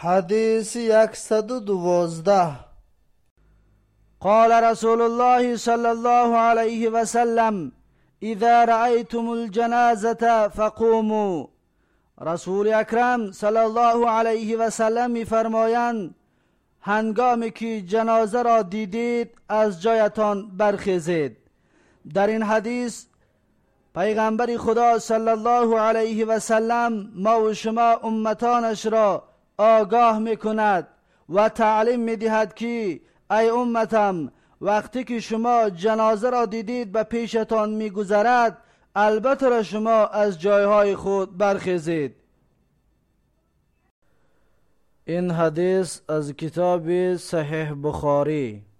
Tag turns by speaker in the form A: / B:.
A: حديث يكسد دوزده
B: قال رسول الله صلى الله عليه وسلم إذا رأيتم الجنازة فقوموا رسول اکرم صلی الله علیه و سلم میفرمایند هنگامی که جنازه را دیدید از جایتان برخیزید در این حدیث پیغمبر خدا صلی الله علیه و سلم ما و شما امتانش را آگاه می کند و تعلیم می دهد که ای امتم وقتی که شما جنازه را دیدید به پیشتان می گذرد البته را شما از جایهای خود برخیزید.
A: این حدیث از کتاب صحیح بخاری.